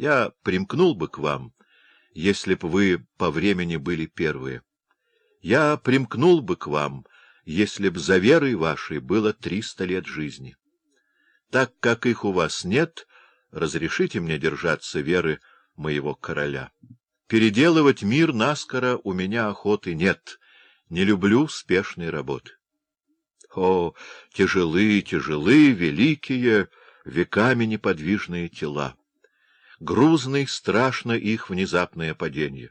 Я примкнул бы к вам, если б вы по времени были первые. Я примкнул бы к вам, если б за верой вашей было триста лет жизни. Так как их у вас нет, разрешите мне держаться веры моего короля. Переделывать мир наскоро у меня охоты нет, не люблю спешной работы. О, тяжелы, тяжелы, великие, веками неподвижные тела! Грузно и страшно их внезапное падение.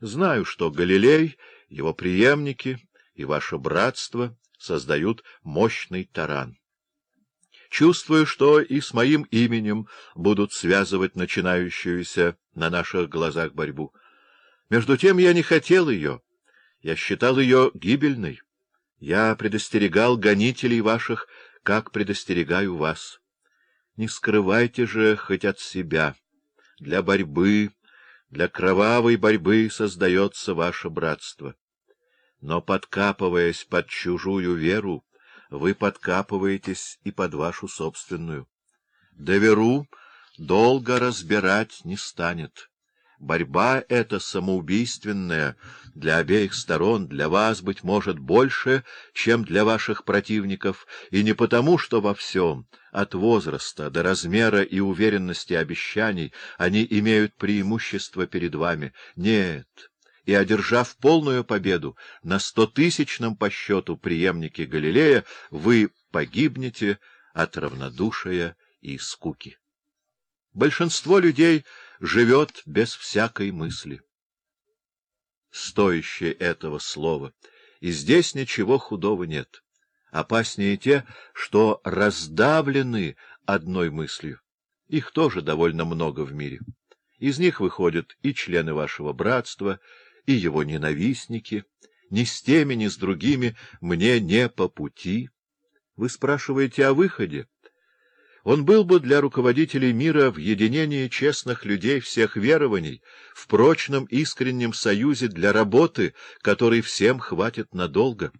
Знаю, что Галилей, его преемники и ваше братство создают мощный таран. Чувствую, что и с моим именем будут связывать начинающуюся на наших глазах борьбу. Между тем я не хотел ее, я считал ее гибельной. Я предостерегал гонителей ваших, как предостерегаю вас. Не скрывайте же хоть от себя. Для борьбы, для кровавой борьбы создается ваше братство. Но, подкапываясь под чужую веру, вы подкапываетесь и под вашу собственную. Доверу долго разбирать не станет. Борьба эта самоубийственная для обеих сторон, для вас, быть может, больше, чем для ваших противников, и не потому, что во всем, от возраста до размера и уверенности обещаний, они имеют преимущество перед вами. Нет, и, одержав полную победу на стотысячном по счету преемнике Галилея, вы погибнете от равнодушия и скуки. Большинство людей живет без всякой мысли. Стоящее этого слова, и здесь ничего худого нет. Опаснее те, что раздавлены одной мыслью. Их тоже довольно много в мире. Из них выходят и члены вашего братства, и его ненавистники. Ни с теми, ни с другими мне не по пути. Вы спрашиваете о выходе? Он был бы для руководителей мира в единении честных людей всех верований, в прочном искреннем союзе для работы, которой всем хватит надолго,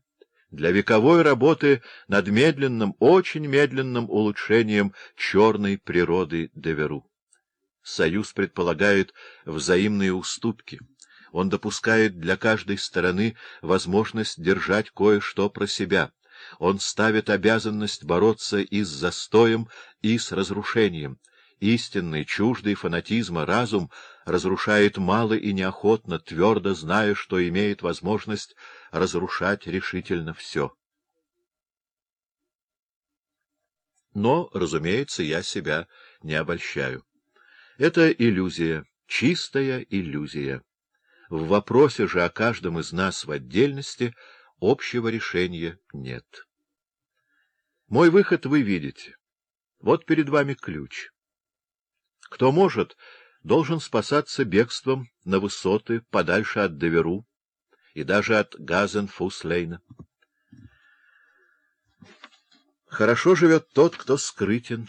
для вековой работы над медленным, очень медленным улучшением черной природы Деверу. Союз предполагает взаимные уступки. Он допускает для каждой стороны возможность держать кое-что про себя, он ставит обязанность бороться и с застоем, и с разрушением. Истинный, чуждый фанатизма разум разрушает мало и неохотно, твердо зная, что имеет возможность разрушать решительно все. Но, разумеется, я себя не обольщаю. Это иллюзия, чистая иллюзия. В вопросе же о каждом из нас в отдельности — Общего решения нет. Мой выход вы видите. Вот перед вами ключ. Кто может, должен спасаться бегством на высоты, подальше от Деверу и даже от Газенфуслейна. Хорошо живет тот, кто скрытен.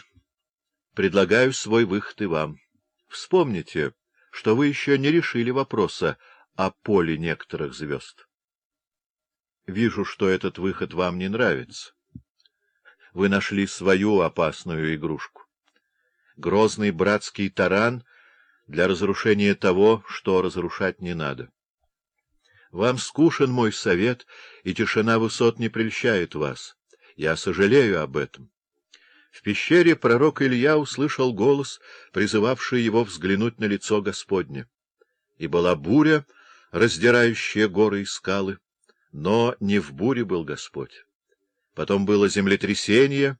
Предлагаю свой выход и вам. Вспомните, что вы еще не решили вопроса о поле некоторых звезд. Вижу, что этот выход вам не нравится. Вы нашли свою опасную игрушку. Грозный братский таран для разрушения того, что разрушать не надо. Вам скушен мой совет, и тишина высот не прельщает вас. Я сожалею об этом. В пещере пророк Илья услышал голос, призывавший его взглянуть на лицо Господне. И была буря, раздирающая горы и скалы. Но не в буре был Господь. Потом было землетрясение,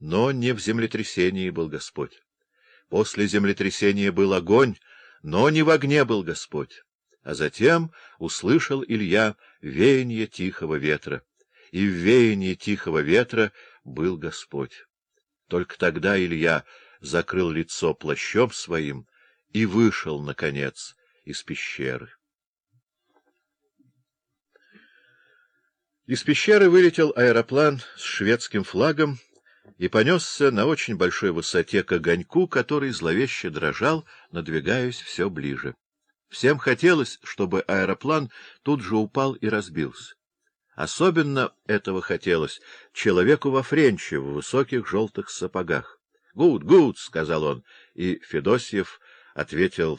но не в землетрясении был Господь. После землетрясения был огонь, но не в огне был Господь. А затем услышал Илья веяние тихого ветра, и в веянии тихого ветра был Господь. Только тогда Илья закрыл лицо плащом своим и вышел, наконец, из пещеры. Из пещеры вылетел аэроплан с шведским флагом и понесся на очень большой высоте к огоньку, который зловеще дрожал, надвигаясь все ближе. Всем хотелось, чтобы аэроплан тут же упал и разбился. Особенно этого хотелось человеку во френче, в высоких желтых сапогах. Гуд, гуд, — сказал он, и Федосьев ответил